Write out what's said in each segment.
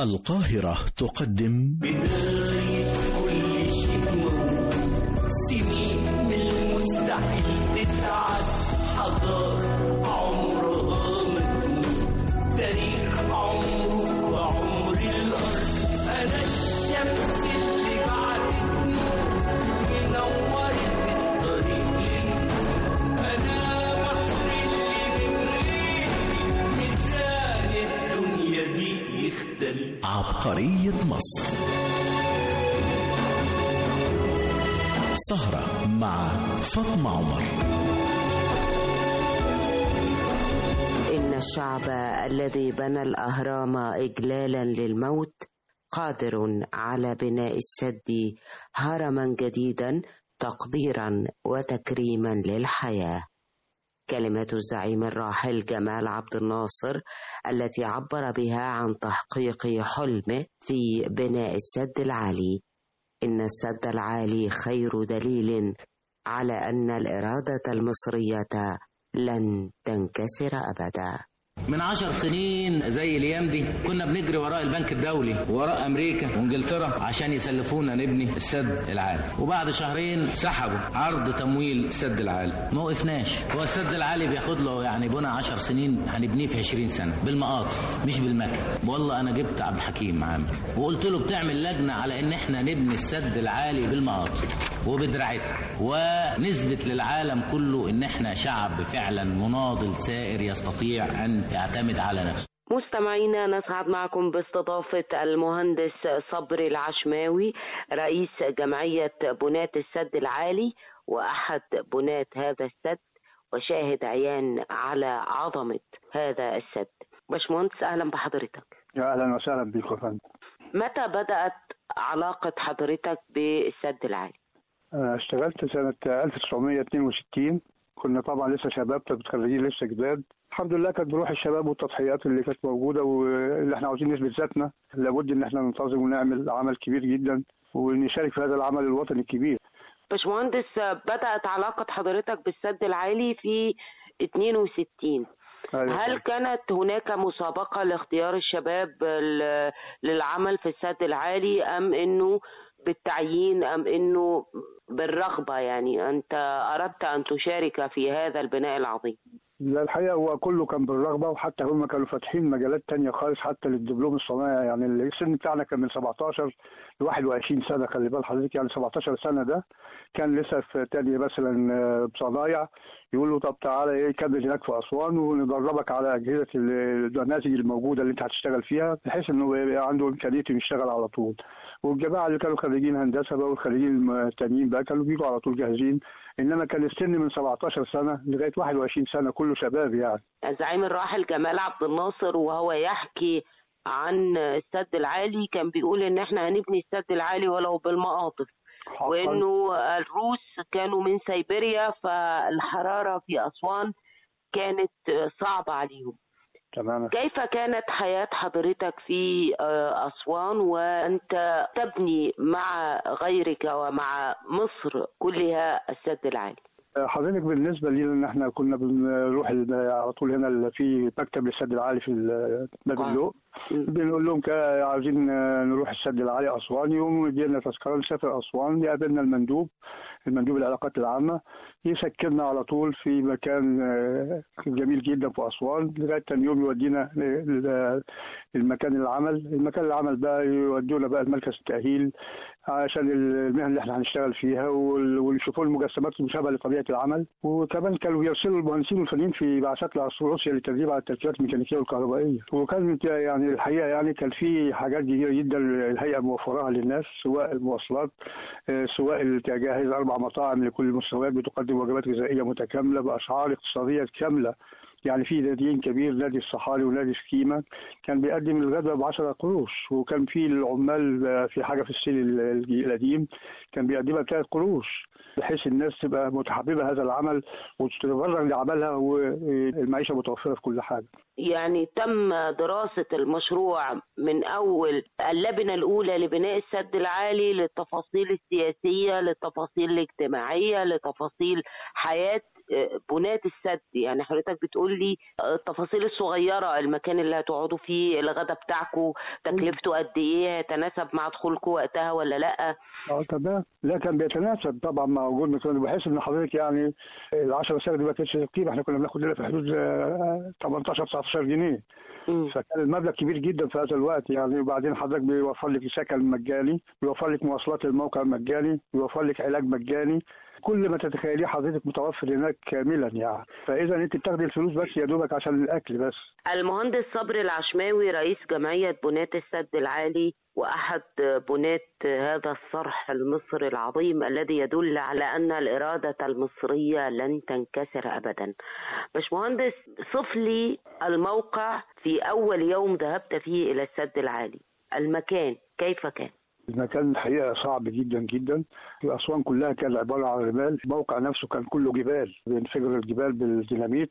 القاهرة تقدم. بداية كل شيء سنين من المستحيل تتعد حضارة عبقرية مصر. سهرة مع فاطمة عمر. إن الشعب الذي بنى الأهرام إجلالا للموت قادر على بناء السد هرما جديدا تقديرا وتكريما للحياة. كلمة الزعيم الراحل جمال عبد الناصر التي عبر بها عن تحقيق حلمه في بناء السد العالي. إن السد العالي خير دليل على أن الإرادة المصرية لن تنكسر أبدا. من عشر سنين زي الأيام دي كنا بنجري وراء البنك الدولي وراء أمريكا وإنجلترا عشان يسلفونا نبني السد العالي وبعد شهرين سحبوا عرض تمويل السد العالي ما وقفناش. هو السد العالي بياخد له يعني بنا عشر سنين هنبنيه في 20 سنة بالمقاطف مش بالمكن والله أنا جبت عبد الحكيم عامر وقلت له بتعمل لجنة على إن إحنا نبني السد العالي بالمقاطف وبدراعتها. ونثبت للعالم كله إن إحنا شعب فعلا مناضل سائر يستطيع أن يعتمد على نفسه. مستمعينا نسعد معكم باستضافة المهندس صبري العشماوي رئيس جمعية بناة السد العالي وأحد بناة هذا السد وشاهد عيان على عظمة هذا السد. باشمهندس أهلا بحضرتك. يا أهلا وسهلا بك يا فندم. متى بدأت علاقة حضرتك بالسد العالي؟ أنا اشتغلت سنة 1962 كنا طبعا لسه شباب متخرجين لسه جداد. الحمد لله كانت بروح الشباب والتضحيات اللي كانت موجودة واللي إحنا عاوزين نثبت ذاتنا. لابد إن إحنا ننتظم ونعمل عمل كبير جدا ونشارك في هذا العمل الوطني الكبير. باشمهندس بدأت علاقة حضرتك بالسد العالي في 62 أيوة. هل كانت هناك مسابقة لاختيار الشباب للعمل في السد العالي أم أنه بالتعيين أم أنه بالرغبة يعني أنت أردت أن تشارك في هذا البناء العظيم؟ لا الحقيقة هو كله كان بالرغبة وحتى هم كانوا فاتحين مجالات تانية خالص حتى للدبلوم الصناعي يعني السن بتاعنا كان من 17 ل 21 سنة خلي بال حضرتك يعني 17 سنة ده كان لسه في تانية مثلا آه، بصنايع يقولوا طب تعالى إيه كمل هناك في أسوان وندربك على ال- النماذج الموجودة اللي أنت هتشتغل فيها بحيث إنه يبقى عنده إمكانية إنه يشتغل على طول. والجماعة اللي كانوا خريجين هندسة بقى والخريجين التانيين بقى كانوا بيجوا على طول جاهزين. إنما كان السن من 17 سنة لغاية 21 سنة كله شباب يعني. الزعيم الراحل جمال عبد الناصر وهو يحكي عن السد العالي كان بيقول إن إحنا هنبني السد العالي ولو بالمقاطف. وإنه الروس كانوا من سيبيريا فالحرارة في أسوان كانت صعبة عليهم. تماما. كيف كانت حياة حضرتك في آه، أسوان وأنت تبني مع غيرك ومع مصر كلها السد العالي؟ حضرتك بالنسبة لينا إن إحنا كنا بنروح على طول هنا في مكتب للسد العالي في باب آه. اللوق بنقول لهم كا- عاوزين نروح السد العالي أسوان. يقوموا يدينا تذكرة نسافر أسوان يقابلنا المندوب المندوب العلاقات العامة. يسكننا على طول في مكان آه، جميل جدا في أسوان. لغاية تاني يوم يودينا المكان العمل. المكان العمل بقى يودونا بقى المركز التأهيل عشان المهن اللي إحنا هنشتغل فيها ويشوفوا المجسمات المشابهة لطبيعة العمل. وكمان كانوا بيرسلوا المهندسين والفنيين في بعثات لروسيا للتدريب على التركيبات الميكانيكية والكهربائية. وكانت يعني الحقيقة يعني كان في حاجات كتيرة جدا الهيئه موفراها للناس سواء المواصلات آه، سواء التجهيز أربع مطاعم لكل المستويات بتقدم وجبات غذائية متكاملة بأسعار اقتصادية كاملة يعني في ناديين كبير نادي الصحاري ونادي سكيما كان بيقدم الغداء ب 10 قروش وكان في العمال آه، في حاجة في السيل ال- القديم كان بيقدمها بثلاث قروش بحيث الناس تبقى متحببة هذا العمل وتتفرغ لعملها والمعيشة متوفرة في كل حاجة. يعني تم دراسة المشروع من أول اللبنة الأولى لبناء السد العالي للتفاصيل السياسية للتفاصيل الاجتماعية لتفاصيل حياة آه، بناة السد. يعني حضرتك بتقول لي التفاصيل الصغيرة المكان اللي هتقعدوا فيه الغدا بتاعكم تكلفته قد إيه هيتناسب مع دخولكم وقتها ولا لأ؟ آه تمام. لا كان بيتناسب طبعا مع وجود مكان بحيث إن حضرتك يعني ال 10 سنه دي ما كانتش إحنا كنا بناخد لنا في حدود آه، 18 19 جنيه. مم. فكان المبلغ كبير جدا في هذا الوقت. يعني وبعدين حضرتك بيوفر لك سكن مجاني بيوفر لك مواصلات الموقع مجاني بيوفر لك علاج مجاني. كل ما تتخيليه حضرتك متوفر هناك كاملا يعني. فاذا أنت بتاخدي الفلوس بس يا دوبك عشان الأكل بس. المهندس صبري العشماوي رئيس جمعية بناة السد العالي وأحد بناة هذا الصرح المصري العظيم الذي يدل على أن الإرادة المصرية لن تنكسر أبدا باشمهندس صف لي الموقع في أول يوم ذهبت فيه إلى السد العالي المكان كيف كان؟ المكان الحقيقة صعب جدا جدا. اسوان كلها كانت عبارة عن رمال الموقع نفسه كان كله جبال بينفجر الجبال بالديناميت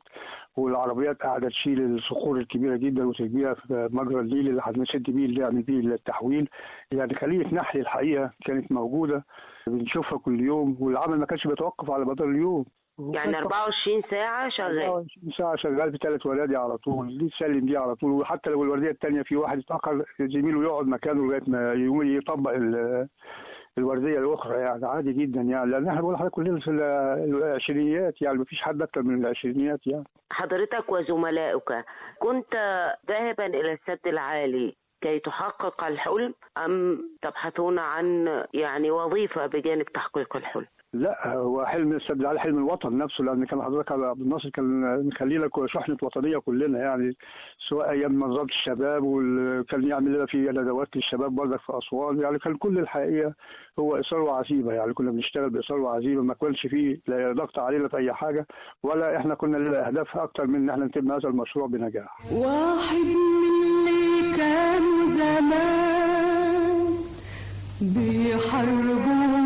والعربيات قاعدة تشيل الصخور الكبيرة جدا وترميها في مجرى النيل اللي هنسد بيه اللي يعمل بيه التحويل يعني خلية نحل الحقيقة كانت موجودة بنشوفها كل يوم والعمل ما كانش بيتوقف على مدار اليوم. يعني 24 ساعة شغال. 24 ساعة شغال في ثلاث ورادي على طول دي تسلم دي على طول. وحتى لو الوردية الثانية في واحد اتأخر زميله يقعد مكانه لغاية ما يقوم يطبق ال- الوردية الأخرى يعني عادي جدا يعني. لأن إحنا بقول لحضرتك كلنا في ال- العشرينيات يعني مفيش حد أكتر من العشرينيات يعني. حضرتك وزملائك كنت ذاهبا إلى السد العالي كي تحقق الحلم أم تبحثون عن يعني وظيفة بجانب تحقيق الحلم؟ لا هو حلم السد العالي حلم الوطن نفسه لأن كان حضرتك عبد الناصر كان مخلينا كو- شحنة وطنية كلنا يعني سواء أيام منظمه الشباب وكان يعمل لنا في ندوات للشباب برضك في أسوان يعني كان كل الحقيقة هو اصرار وعزيمة يعني كنا بنشتغل باصرار وعزيمة ما كانش فيه لا ضغط علينا في أي حاجة ولا إحنا كنا لنا أهداف أكتر من إن إحنا نتم هذا المشروع بنجاح. واحد من اللي كانوا زمان بيحاربونا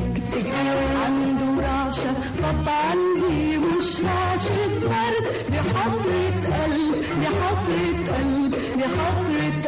بيتكتك عنده رعشة طبعا دي مش رعشة برد دي حفرة قلب دي حفرة قلب حفرة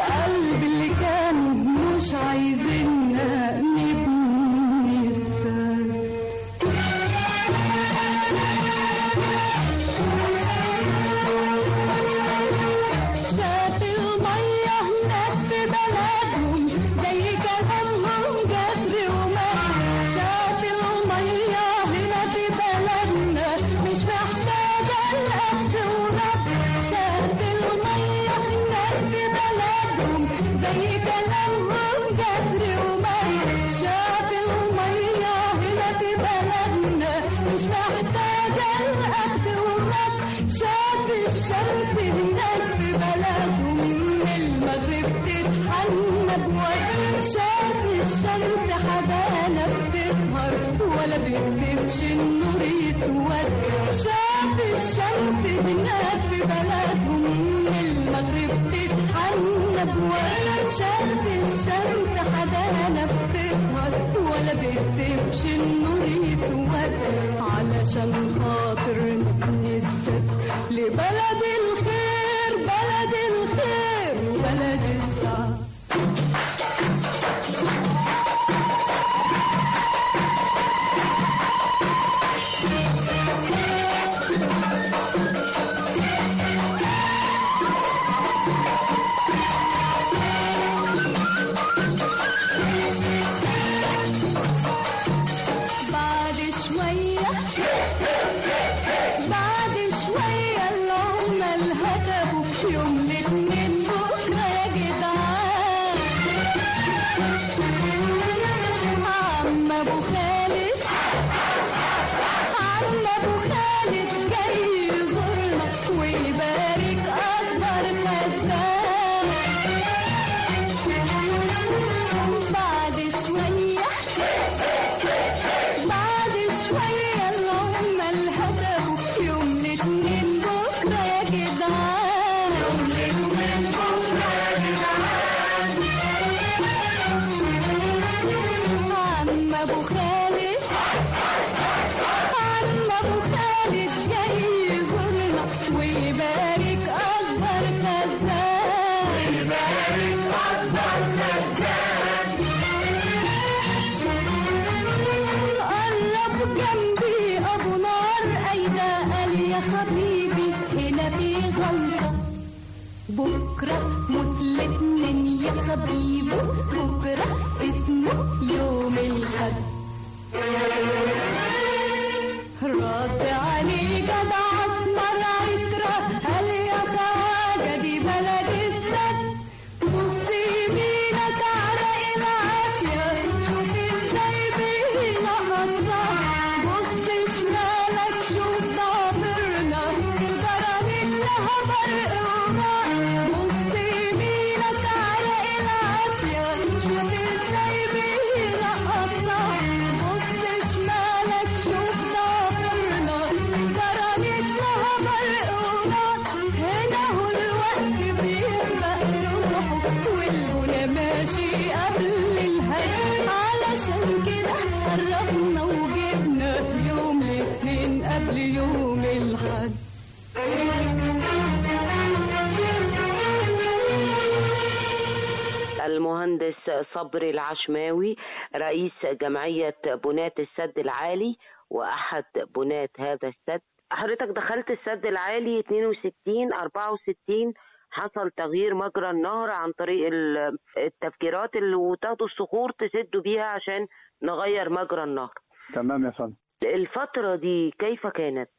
الشمس حدانا بتظهر ولا بيكتبش النور يسود شاف الشمس هناك في بلدهم المغرب تتحنى بوجه شاف الشمس حدانا بتظهر ولا بيكتبش النور يسود علشان خاطر السد لبلد الخير بلد الخير وبلد Thank you. صبري العشماوي رئيس جمعية بناة السد العالي وأحد بناة هذا السد. حضرتك دخلت السد العالي 62 64 حصل تغيير مجرى النهر عن طريق ال- التفجيرات اللي وتاخدوا الصخور تسدوا بيها عشان نغير مجرى النهر. تمام يا فندم. الفترة دي كيف كانت؟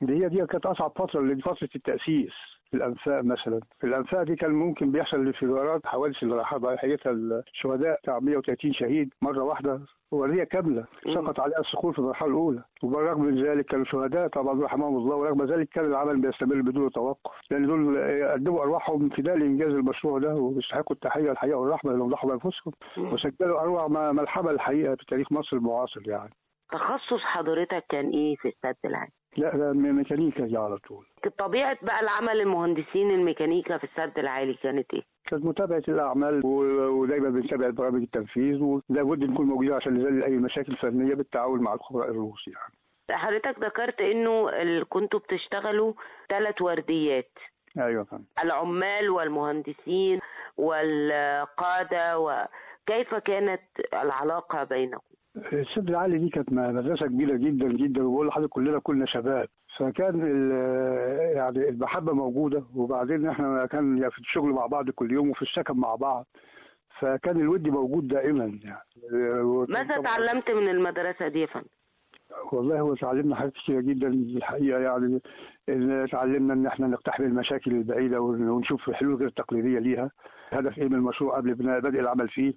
دي هي دي كانت اللي دي فتره التأسيس. في الأنفاق مثلا. في الأنفاق دي كان ممكن بيحصل انفجارات حوادث اللي ضحيتها الشهداء بتاع 130 شهيد مرة واحدة ورديه كاملة سقط عليها الصخور في المرحلة الأولى. وبالرغم من ذلك كانوا شهداء طبعا رحمهم الله ورغم ذلك كان العمل بيستمر بدون توقف. لأن دول قدموا أرواحهم فداء لانجاز المشروع ده وبيستحقوا التحية الحقيقة والرحمة لانهم ضحوا بأنفسهم. وسجلوا أروع ملحمة الحقيقة في تاريخ مصر المعاصر يعني. تخصص حضرتك كان إيه في السد العالي؟ لا ده ميكانيكا دي على طول طبيعة بقى العمل المهندسين الميكانيكا في السد العالي كانت إيه؟ كانت متابعة الأعمال ودايما بنتابع برامج التنفيذ ولابد نكون موجودين عشان نذلل أي مشاكل فنية بالتعاون مع الخبراء الروس يعني. حضرتك ذكرت إنه ال- كنتوا بتشتغلوا ثلاث ورديات أيوة فندم. العمال والمهندسين والقادة وكيف كانت العلاقة بينكم؟ السد العالي دي كانت مدرسة كبيرة جدا جدا وبقول لحضرتك كلنا كنا شباب. فكان ال- يعني المحبة موجودة وبعدين إحنا كان يعني في الشغل مع بعض كل يوم وفي السكن مع بعض. فكان الود موجود دائما يعني. ماذا تعلمت من المدرسة دي يا فندم؟ والله هو تعلمنا حاجات كتيرة جدا. الحقيقة يعني تعلمنا إن إحنا نقتحم المشاكل البعيدة ون- ونشوف حلول غير تقليدية ليها. هدف إيه من المشروع قبل بناء بدء العمل فيه.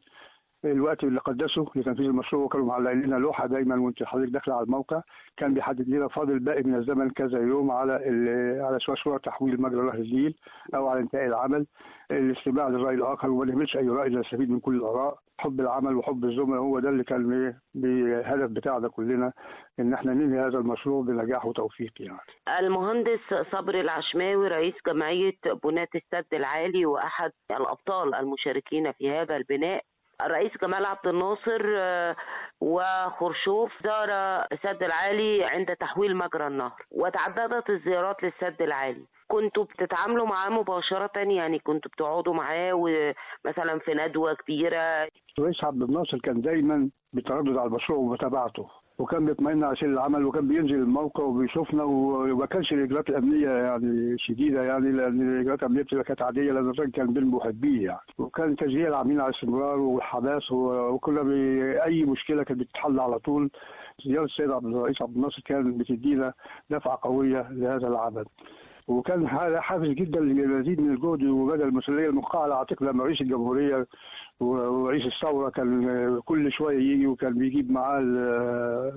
الوقت اللي قدسه لتنفيذ المشروع كانوا معلقين لنا لوحة دايما وأنت حضرتك داخلة على الموقع كان بيحدد لنا فاضل باقي من الزمن كذا يوم على على مشروع تحويل مجرى نهر النيل أو على انتهاء العمل. الاستماع للرأي الآخر وما نهملش أي رأي نستفيد من كل الآراء. حب العمل وحب الزملاء هو ده اللي كان إيه بهدف بتاعنا كلنا إن إحنا ننهي هذا المشروع بنجاح وتوفيق يعني. المهندس صبري العشماوي رئيس جمعية بناة السد العالي وأحد الأبطال المشاركين في هذا البناء الرئيس جمال عبد الناصر آه، وخرشوف زار السد العالي عند تحويل مجرى النهر وتعددت الزيارات للسد العالي. كنتوا بتتعاملوا معاه مباشرة؟ يعني كنتوا بتقعدوا معاه ومثلا في ندوة كبيرة؟ الرئيس عبد الناصر كان دايما بيتردد على المشروع ومتابعته. وكان بيطمئن سير العمل وكان بينزل الموقع وبيشوفنا وما كانش الإجراءات الأمنية يعني شديدة يعني لأن الإجراءات الأمنية بتبقى كانت عادية لأن الراجل كان بين محبيه يعني. وكان تشجيع العاملين على الاستمرار والحماس وكنا أي مشكلة كانت بتتحل على طول. زيارة السيد عبد الرئيس عبد الناصر كان بتدينا دفعة قوية لهذا العمل. وكان هذا حافز جدا لمزيد من الجهد وبدأ المسؤوليه الموقعه على عاتق لما رئيس الجمهورية ورئيس الثورة كان كل شوية يجي وكان بيجيب معاه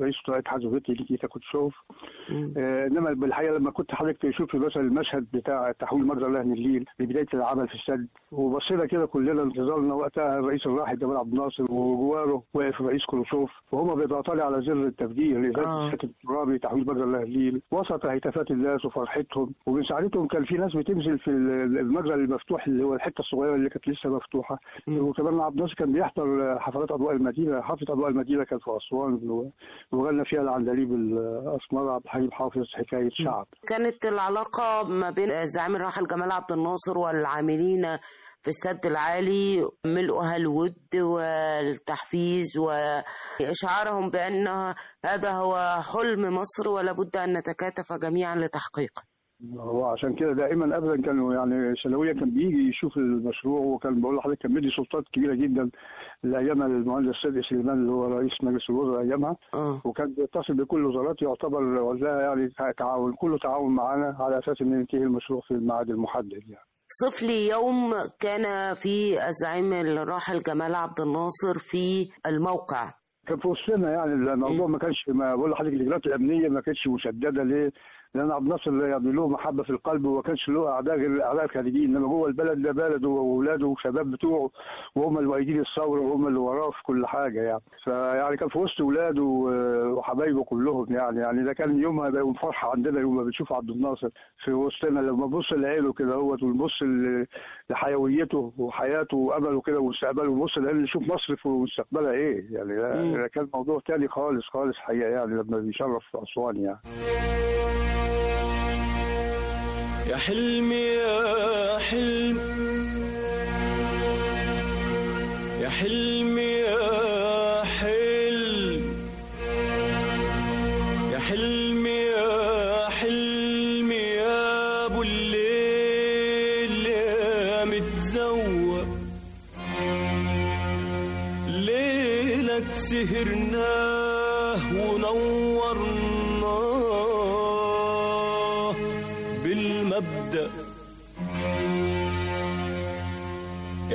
رئيس ولايه حزوفتي نيكيتا كوتشوف آه، إنما بالحقيقة لما كنت حضرتك تشوف مثلا المشهد بتاع تحويل مجرى لهن النيل لبداية العمل في السد وبصينا كده كلنا انتظرنا وقتها الرئيس الراحل جمال عبد الناصر وجواره واقف الرئيس كروشوف وهما بيتعاطوا على زر التفجير آه. لازاله السد الترابي تحويل مجرى لهن النيل وسط هتافات الناس وفرحتهم ومن ساعتهم كان في ناس بتنزل في ال- المجرى المفتوح اللي هو الحتة الصغيرة اللي كانت لسه مفتوحة. وكمان عبد الناصر كان بيحضر حفلات أضواء المدينة. حفلة أضواء المدينة كانت في أسوان وغنى فيها العندليب الأسمر عبد الحليم حافظ حكاية شعب. كانت العلاقة ما بين الزعيم الراحل جمال عبد الناصر والعاملين في السد العالي ملؤها الود والتحفيز وإشعارهم بأن هذا هو حلم مصر ولا بد أن نتكاتف جميعا لتحقيقه. هو عشان كده دائما ابدا كانوا يعني سنويا كان بيجي يشوف المشروع وكان بقول لحضرتك كان بيدي سلطات كبيرة جدا لايامها المهندس سيد سليمان اللي هو رئيس مجلس الوزراء أيامها آه. وكان بيتصل بكل وزارات يعتبر وزارة يعني تعاون كله تعاون معانا على أساس ان ينتهي المشروع في الميعاد المحدد يعني صف لي يوم كان في الزعيم الراحل جمال عبد الناصر في الموقع كان في وسطنا يعني الموضوع ما كانش ما بقول لحضرتك الإجراءات الأمنية ما كانتش مشددة ليه؟ لأن عبد الناصر يعني له محبة في القلب وما كانش له أعداء غير الاعداء الخارجيين إنما جوه البلد ده بلده وأولاده والشباب بتوعه وهم اللي وايدين الثورة وهم اللي وراه في كل حاجة يعني. فيعني كان في وسط اولاده وحبايبه كلهم يعني يعني ده كان يومها ده يوم فرحة عندنا يوم ما بنشوف عبد الناصر في وسطنا لما نبص لعيله كده هوت ونبص لحيويته وحياته وأمله كده ومستقبله ونبص لعيله نشوف مصر في مستقبلها إيه يعني. ده- كان موضوع تاني خالص خالص حقيقة يعني لما بيشرف أسوان يعني. يا حلمي يا حلم يا حلمي.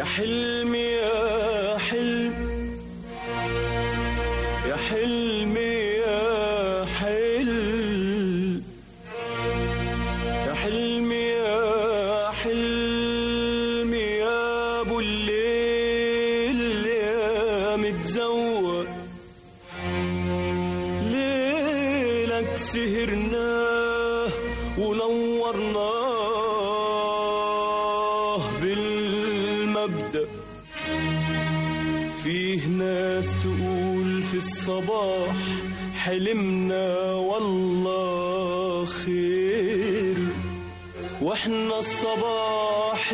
يا حلمي يا حلم. يا حلمي يا حلم. يا حلمي يا حلمي يا أبو الليل يا متزوق ليلك سهرناه ونورناه الصباح حلمنا والله خير. وإحنا الصباح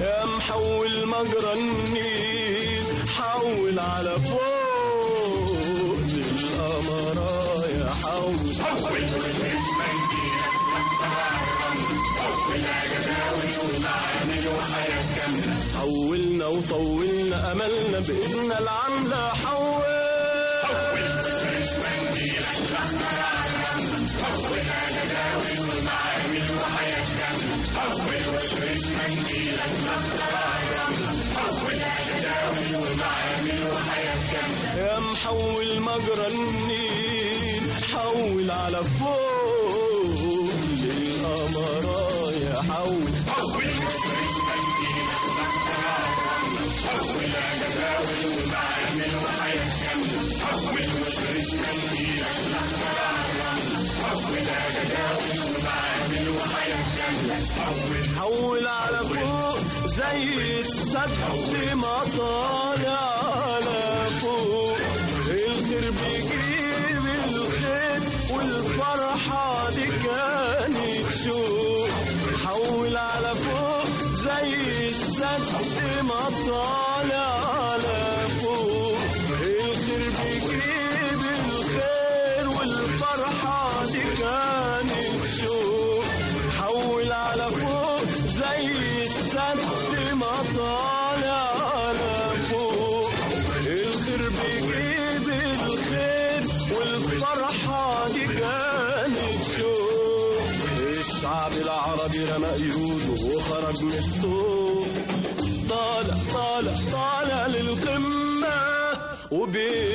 يا محول مجرى النيل حول على فوق للقمرة يا حول. حولنا وطولنا أملنا بايدنا العامله حول حول مجرى النيل حول على فوق للقمرايا حول. حول على فوق زي السد ما طالع على بيجيب الخير والفرحة دي كانت شوق حول على فوق زي السد ما O B.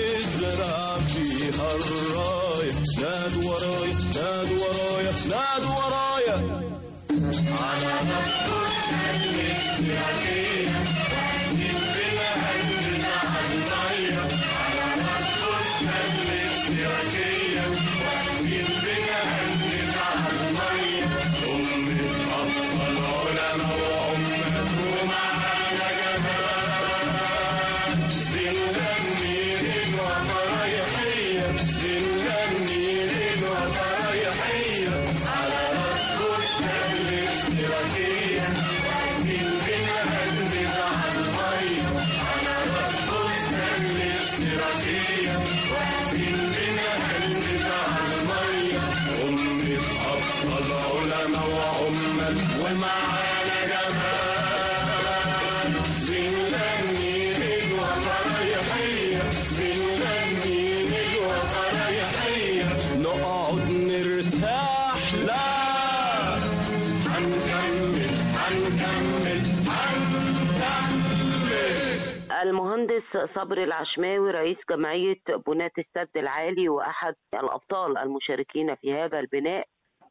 صبري العشماوي رئيس جمعية بناة السد العالي وأحد الأبطال المشاركين في هذا البناء.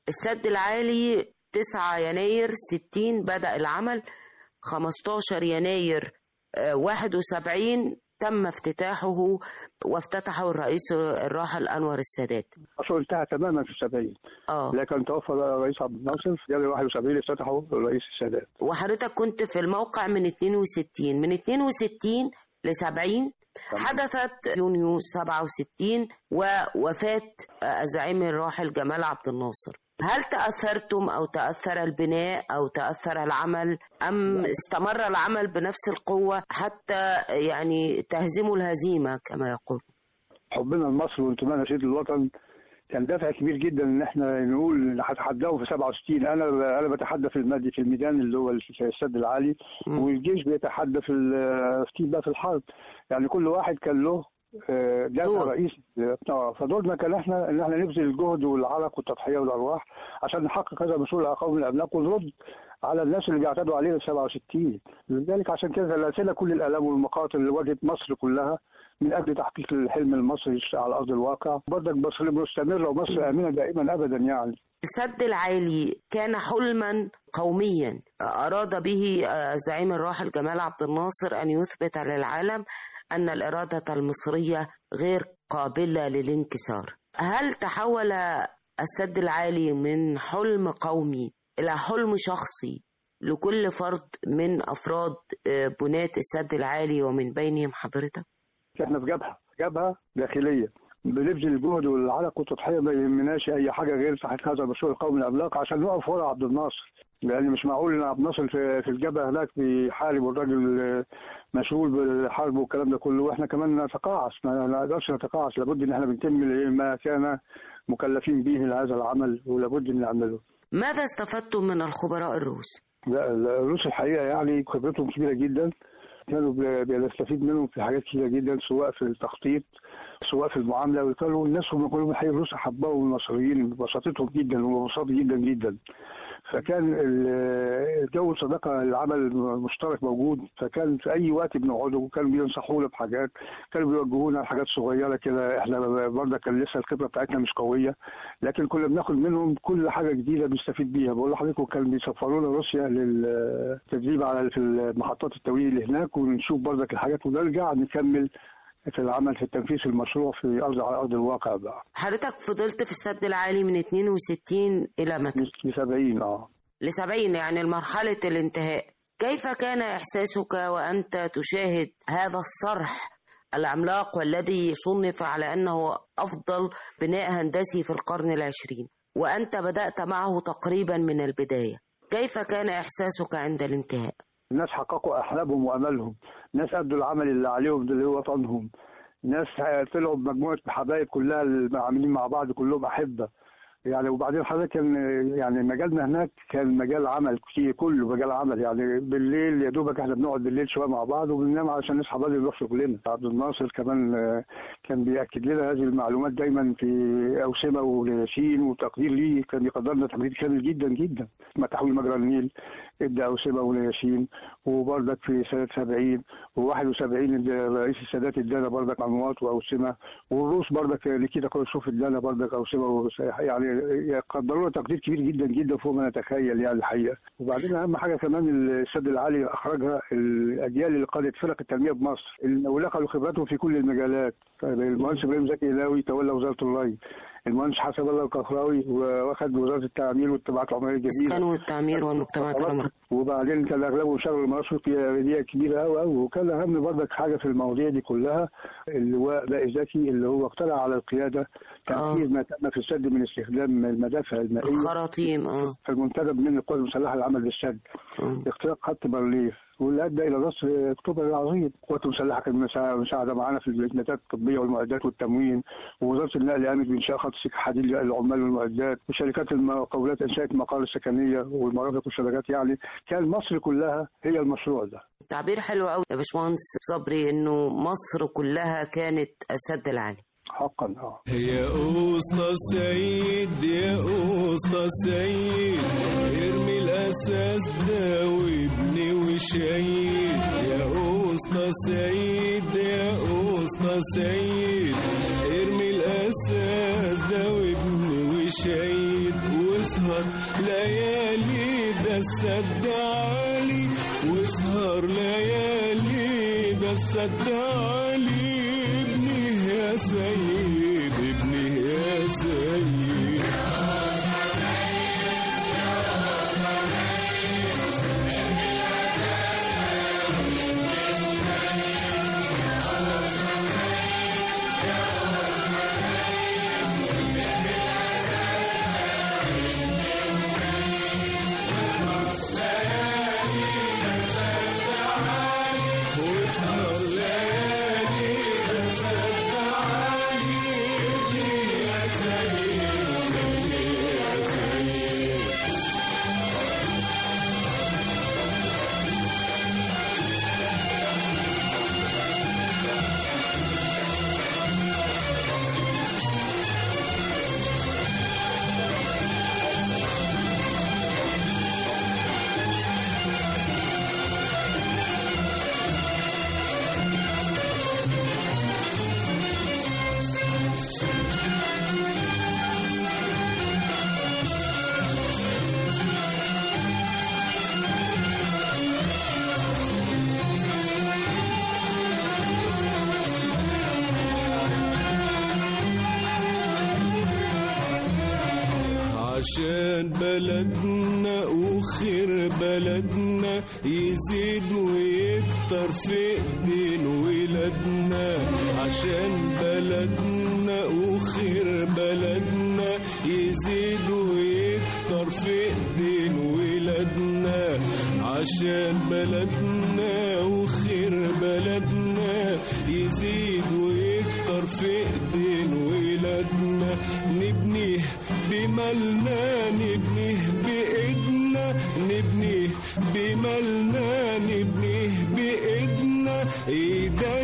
السد العالي 9 يناير 60 بدأ العمل 15 يناير آه، 71 تم افتتاحه وافتتحه الرئيس الراحل أنور السادات. أصلا انتهى تماما في السبعين. آه. لكن توفى الرئيس عبد الناصر في جانوري 71 افتتحه الرئيس السادات. وحضرتك كنت في الموقع من 62 من 62 ل 70 حدثت يونيو 67 ووفاة الزعيم الراحل جمال عبد الناصر. هل تأثرتم أو تأثر البناء أو تأثر العمل؟ أم استمر العمل بنفس القوة حتى يعني تهزموا الهزيمة كما يقول؟ حبنا لمصر وانتمائنا لسيد الوطن. كان دافع كبير جدا إن إحنا نقول هتحداه في 67 أنا أنا بتحدى في المادي في الميدان اللي هو السد العالي. والجيش بيتحدى في في بقى في الحرب يعني كل واحد كان له آه،. دافع رئيسي آه، فدورنا كان إحنا إن إحنا نبذل الجهد والعرق والتضحية والأرواح عشان نحقق هذا المسؤول على قوم الاملاك ونرد على الناس اللي بيعتدوا علينا في 67 لذلك عشان كده تلاشينا كل الألام والمقاطع اللي واجهت مصر كلها من أجل تحقيق الحلم المصري على أرض الواقع. برضك مصر مستمرة ومصر آمنة دائما ابدا يعني. السد العالي كان حلما قوميا. أراد به الزعيم الراحل جمال عبد الناصر أن يثبت للعالم أن الإرادة المصرية غير قابلة للانكسار. هل تحول السد العالي من حلم قومي إلى حلم شخصي لكل فرد من أفراد آه، بناة السد العالي ومن بينهم حضرتك؟ إحنا في جبهة جبهة داخلية بنبذل الجهد والعرق والتضحية ما يهمناش أي حاجة غير تحقيق هذا المشروع القومي العملاق عشان نقف ورا عبد الناصر. لأن مش معقول إن عبد الناصر في, في الجبهة هناك بيحارب والراجل مسؤول بالحرب والكلام ده كله. وإحنا كمان نتقاعس ما نقدرش نتقاعس. لابد إن إحنا بنتم ما كان مكلفين به لهذا العمل ولابد إن نعمله. ماذا استفدتم من الخبراء الروس؟ لا الروس الحقيقة يعني خبرتهم كبيرة جدا. كانوا بنستفيد منهم في حاجات كتيرة جدا سواء في التخطيط سواء في المعاملة. وكانوا الناس هم كلهم الحقيقة الروس حبوا المصريين ببساطتهم جدا وببساطة جدا جدا. فكان ال- جو الصداقه العمل المشترك موجود. فكان في أي وقت بنقعدوا كانوا بينصحونا بحاجات كانوا بيوجهونا لحاجات صغيرة كده. إحنا برضه كان لسه الخبرة بتاعتنا مش قوية. لكن كنا بناخد منهم كل حاجة جديدة بنستفيد بيها. بقول لحضرتك كان بيسفرونا روسيا للتدريب على في المحطات التوريد اللي هناك. ونشوف برضك الحاجات ونرجع نكمل في العمل في التنفيذ المشروع في ارض على أرض الواقع بقى. حضرتك فضلت في السد العالي من 62 إلى متى؟ ل 70 آه. ل 70 يعني مرحلة الانتهاء. كيف كان إحساسك وأنت تشاهد هذا الصرح العملاق والذي صنف على أنه أفضل بناء هندسي في القرن العشرين؟ وأنت بدأت معه تقريبا من البداية. كيف كان إحساسك عند الانتهاء؟ الناس حققوا أحلامهم وأملهم. ناس أدوا العمل اللي عليهم اللي هو وطنهم. ناس طلعوا بمجموعة حبايب كلها العاملين مع بعض كلهم أحبة. يعني وبعدين حضرتك كان يعني مجالنا هناك كان مجال عمل كتير كله مجال عمل يعني بالليل يا دوبك إحنا بنقعد بالليل شوية مع بعض وبننام علشان نصحى بدري نروح شغلنا. عبد الناصر كمان آه، كان بيأكد لنا هذه المعلومات دايما في أوسمة وياسين وتقدير ليه كان يقدرنا تقدير كامل جدا جدا. ما تحويل مجرى النيل إدى أوسمة وياسين وبرضك في سنة 70 و71 رئيس السادات إدانا برضك معلومات وأوسمة والروس برضك نيكيتا كروشوف إدانا برضك أوسمة وس- يعني قدرونا تقدير كبير جدا جدا فوق ما نتخيل يعني الحقيقة. وبعدين أهم حاجة كمان السد العالي أخرجها الأجيال اللي قادت فرق التنمية بمصر اللي ولقوا خبراتهم في كل المجالات. طيب المهندس إبراهيم زكي هلاوي تولى وزارة الري المهندس حسن الله الكفراوي واخد وزارة التعمير والطباعات العمرية الجديدة. الإسكان والتعمير والمجتمعات العمرية. وبعدين كان أغلبهم شغل المرافق دي كبيرة قوي قوي وكان أهم برضك حاجة في المواضيع دي كلها اللواء باقي زكي اللي هو اقترع على القيادة تنفيذ ما تم في السد من استخدام المدافع المائية. الخراطيم آه. في المنتدب من القوات المسلحه العمل بالسد. آه. اختراق خط بارليف واللي ادى إلى نصر أكتوبر العظيم. القوات المسلحه كانت مسا- مساعدة معانا في الامدادات الطبية والمعدات والتموين. ووزارة النقل قامت بإنشاء خط سكه حديد للعمال والمعدات. وشركات المقاولات أنشأت المقار السكنيه والمرافق والشبكات يعني. كان مصر كلها هي المشروع ده. تعبير حلو قوي يا باشمهندس صبري إنه مصر كلها كانت السد العالي. حقا آه. يا أسطى سيد يا أسطى سيد. ارمي الأساس ده وابني وشيد. يا أسطى سيد يا أسطى سيد. ارمي الأساس ده وابني وشيد. واسهر ليالي ده السد عالي واسهر ليالي ده السد عالي بلدنا يزيد ويكتر في ايدين ولادنا. عشان بلدنا وخير بلدنا يزيد ويكتر في ايدين ولادنا. عشان بلدنا وخير بلدنا يزيد ويكتر في ايدين ولادنا. نبنيه بمالنا نبنيه بمالنا نبنيه بإيدنا إيدك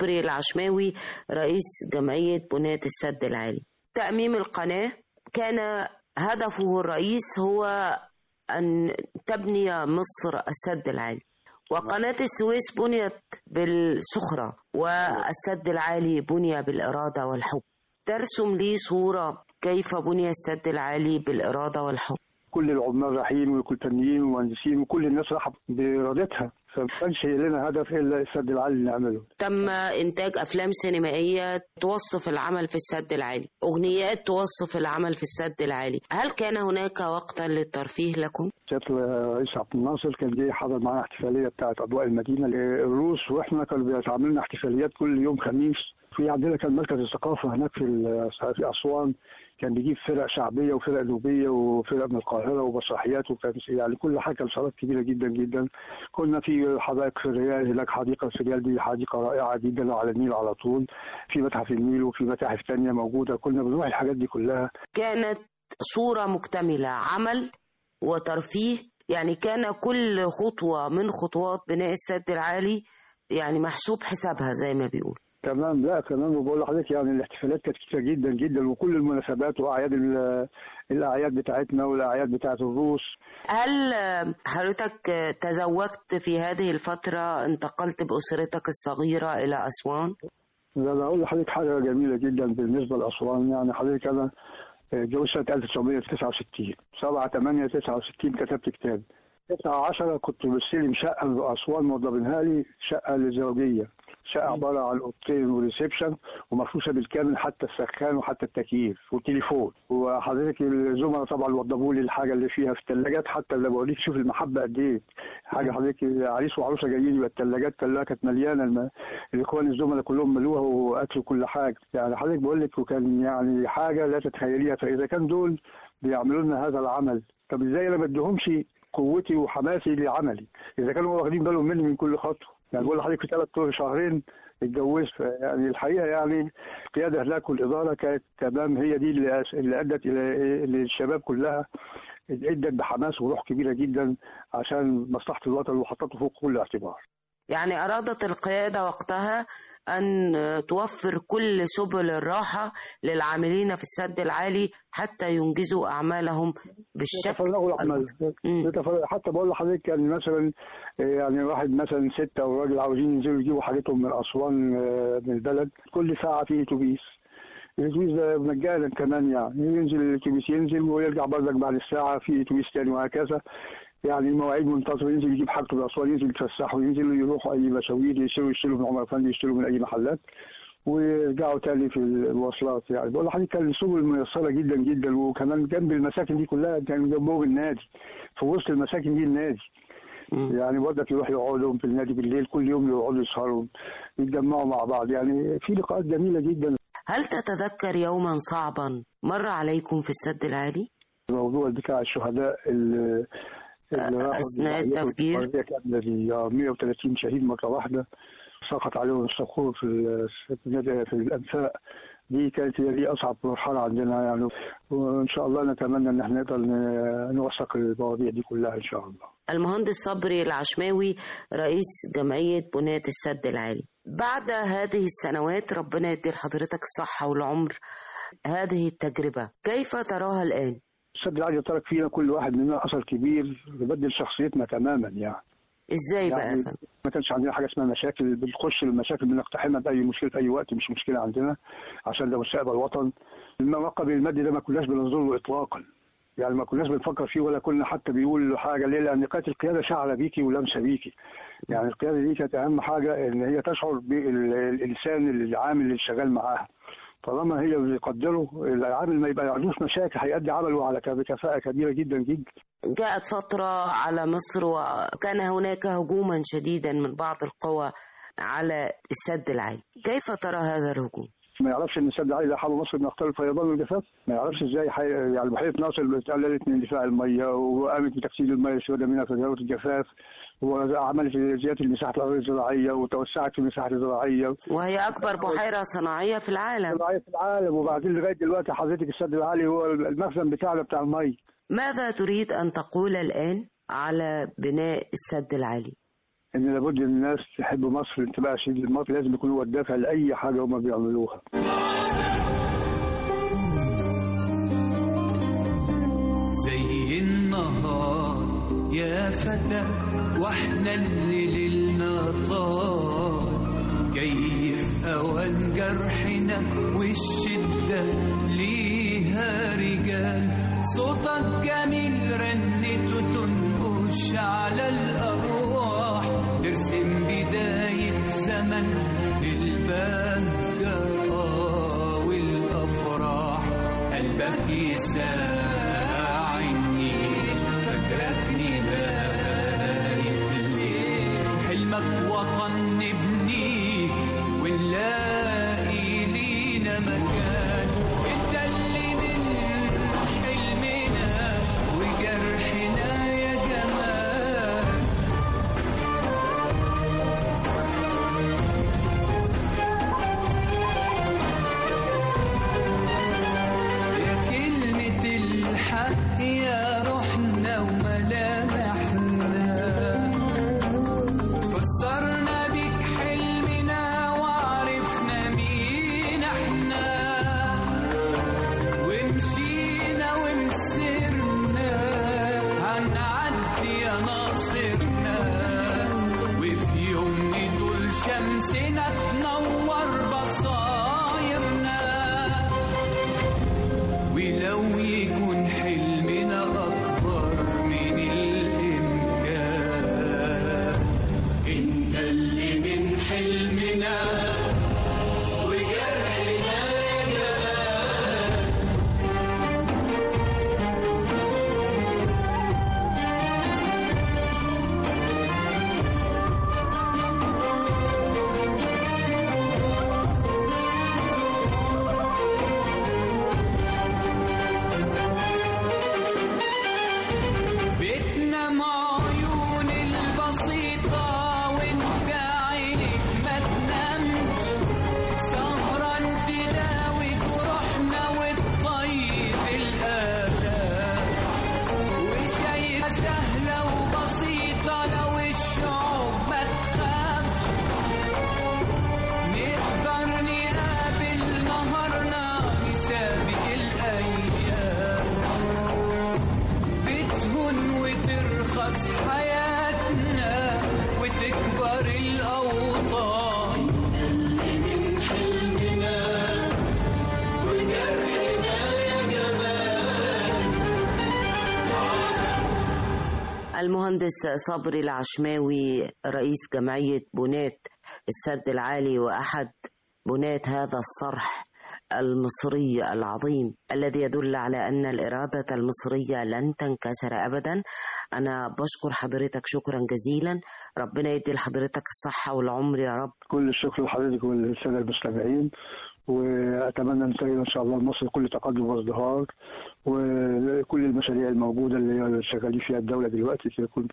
صبري العشماوي رئيس جمعية بناة السد العالي. تأميم القناة كان هدفه الرئيس هو أن تبني مصر السد العالي. وقناة السويس بنيت بالسخرة والسد العالي بني بالإرادة والحب. ترسم لي صورة كيف بني السد العالي بالإرادة والحب. كل العمال رايحين وكل فنيين ومهندسين وكل الناس راحت بإرادتها. فما كانش لنا هدف الا السد العالي اللي نعمله. تم إنتاج أفلام سينمائية توصف العمل في السد العالي أغنيات توصف العمل في السد العالي. هل كان هناك وقتا للترفيه لكم؟ سيادة الرئيس عبد الناصر كان جاي حضر معانا احتفالية بتاعت أضواء المدينة الروس وإحنا كانوا بيعملوا لنا احتفاليات كل يوم خميس. في عندنا كان مركز الثقافة هناك في في أسوان. كان بيجيب فرق شعبية وفرق نوبيه وفرق من القاهرة ومسرحيات وكان يعني كل حاجة كان صالات كبيرة جدا جدا. كنا في حدائق في الريال هناك حديقة في الريال دي حديقة رائعة جدا على النيل على طول. في متحف النيل وفي متاحف تانية موجودة. كنا بنروح الحاجات دي كلها. كانت صورة مكتملة عمل وترفيه. يعني كان كل خطوة من خطوات بناء السد العالي يعني محسوب حسابها زي ما بيقول. تمام لا تمام. وبقول لحضرتك يعني الاحتفالات كانت كتير جدا جدا. وكل المناسبات وأعياد ال- الأعياد بتاعتنا والأعياد بتاعت الروس. هل حضرتك تزوجت في هذه الفترة انتقلت بأسرتك الصغيرة إلى أسوان؟ ده أنا أقول لحضرتك حاجة جميلة جدا بالنسبة لأسوان. يعني حضرتك أنا اتجوزت سنة 1969 7 8 69 كتبت كتاب. 9 10 كنت بستلم شقة باسوان موضبينها لي شقة لزوجيه شقه عباره عن اوضتين وريسبشن ومفروشة بالكامل حتى السخان وحتى التكييف والتليفون. وحضرتك الزملاء طبعا وضبوا لي الحاجة اللي فيها في الثلاجات حتى اللي بوريك شوف المحبة قد إيه. حاجة حضرتك عريس وعروسة جايين يبقى الثلاجات كلها كانت مليانة الم... الإخوان الزملاء كلهم ملوها وأكلوا كل حاجة. يعني حضرتك بقول لك وكان يعني حاجة لا تتخيليها. فإذا كان دول بيعملوا لنا هذا العمل طب إزاي أنا ما أديهمش قوتي وحماسي لعملي؟ إذا كانوا واخدين بالهم مني من كل خطوة. يعني بقول لحضرتك في ثلاث شهرين اتجوزت يعني الحقيقة يعني القياده هناك والإدارة كانت تمام هي دي اللي أدت إلى الشباب كلها ادت بحماس وروح كبيرة جدا عشان مصلحة الوطن وحطته فوق كل اعتبار. يعني أرادت القيادة وقتها أن توفر كل سبل الراحة للعاملين في السد العالي حتى ينجزوا أعمالهم بالشكل حتى بقول لحضرتك يعني مثلا يعني واحد مثلا ستة أو راجل عاوزين ينزلوا يجيبوا حاجتهم من أسوان آه، من البلد كل ساعة في أتوبيس. الأتوبيس ده مجانا كمان يعني ينزل الأتوبيس ينزل ويرجع برضك بعد الساعة في أتوبيس تاني وهكذا. يعني مواعيد منتظمه ينزل يجيب حاجته من اسوان ينزل يتفسحوا ينزلوا يروحوا أي مشاوير يشتروا يشتروا من عمر افندي يشتروا من أي محلات ويرجعوا تاني في المواصلات يعني بقول لحضرتك كان السبل ميسره جدا جدا وكمان جنب المساكن دي كلها كان جنبهم النادي في وسط المساكن دي النادي. يعني برضك يروح يقعدوا في النادي بالليل كل يوم يقعدوا يسهروا يتجمعوا مع بعض يعني في لقاءات جميلة جدا هل تتذكر يوما صعبا مر عليكم في السد العالي؟ الموضوع بتاع الشهداء اللي أثناء بالعيادات التفجير؟ الحربية كاملة دي آه، 130 شهيد مرة واحدة سقط عليهم الصخور في في الأنفاق دي كانت هي دي أصعب مرحلة عندنا يعني وإن شاء الله نتمنى إن إحنا نقدر نوثق المواضيع دي كلها إن شاء الله. المهندس صبري العشماوي رئيس جمعية بناة السد العالي بعد هذه السنوات ربنا يدي لحضرتك الصحة والعمر هذه التجربة كيف تراها الآن؟ السد العالي ترك فينا كل واحد مننا أثر كبير يبدل شخصيتنا تماما يعني. إزاي بقى يعني؟ ما كانش عندنا حاجة اسمها مشاكل بنخش المشاكل بنقتحمها بأي مشكلة في أي وقت مش مشكلة عندنا عشان ده مستقبل الوطن. المواقف المادي ده ما كناش بننظر له اطلاقا. يعني ما كناش بنفكر فيه ولا كنا حتى بيقول له حاجة ليه؟ لأن كانت القيادة شعره بيكي ولامسه بيكي. يعني القيادة دي كانت أهم حاجة إن هي تشعر بالإنسان العامل اللي شغال معاها. طالما هي اللي يقدره العامل ما يبقى عندوش مشاكل هيأدي عمله على بكفاءة كبيرة جدا جدا. جاءت فترة على مصر وكان هناك هجوما شديدا من بعض القوى على السد العالي. كيف ترى هذا الهجوم؟ ما يعرفش إن السد العالي ده حل مصر من اخطار الفيضان والجفاف ما يعرفش إزاي حي... يعني بحيره ناصر اتقللت من اندفاع المية وقامت بتكسير المية السوداء منها في الجفاف. وعملت زياده المساحة الارضيه الزراعية وتوسعت في المساحه الزراعية. وهي أكبر بحيرة صناعية في العالم. الزراعيه في العالم. وبعدين لغاية دلوقتي حضرتك السد العالي هو المخزن بتاعنا بتاع الميه ماذا تريد أن تقول الآن على بناء السد العالي؟ إن لابد الناس تحب مصر انتباه شديد لمصر لازم يكون هو الدافع لأي حاجة هم بيعملوها. زي النهار يا فتى. وإحنا اللي ليلنا طال. في اوان جرحنا والشدة ليها رجال. صوتك جميل رنته تنقش على الأرواح. ترسم بداية زمن وطن صبري العشماوي رئيس جمعية بنات السد العالي وأحد بنات هذا الصرح المصري العظيم الذي يدل على أن الإرادة المصرية لن تنكسر أبدا. أنا بشكر حضرتك شكرا جزيلا. ربنا يدي لحضرتك الصحة والعمر يا رب. كل الشكر لحضرتك وللسادة المستمعين. وأتمنى أن إن شاء الله مصر كل تقدم وازدهار وكل المشاريع الموجودة اللي شغالين فيها الدولة دلوقتي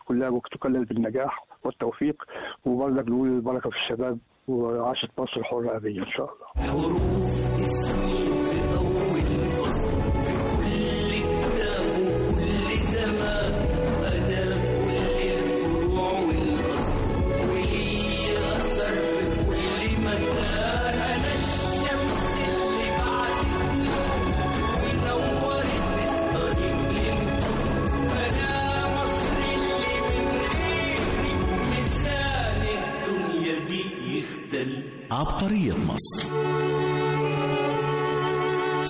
كلها تكلل بالنجاح والتوفيق وبرضك نقول البركة في الشباب وعاشت مصر حرة ابيه إن شاء الله. عبقرية مصر.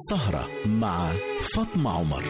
سهرة مع فاطمة عمر.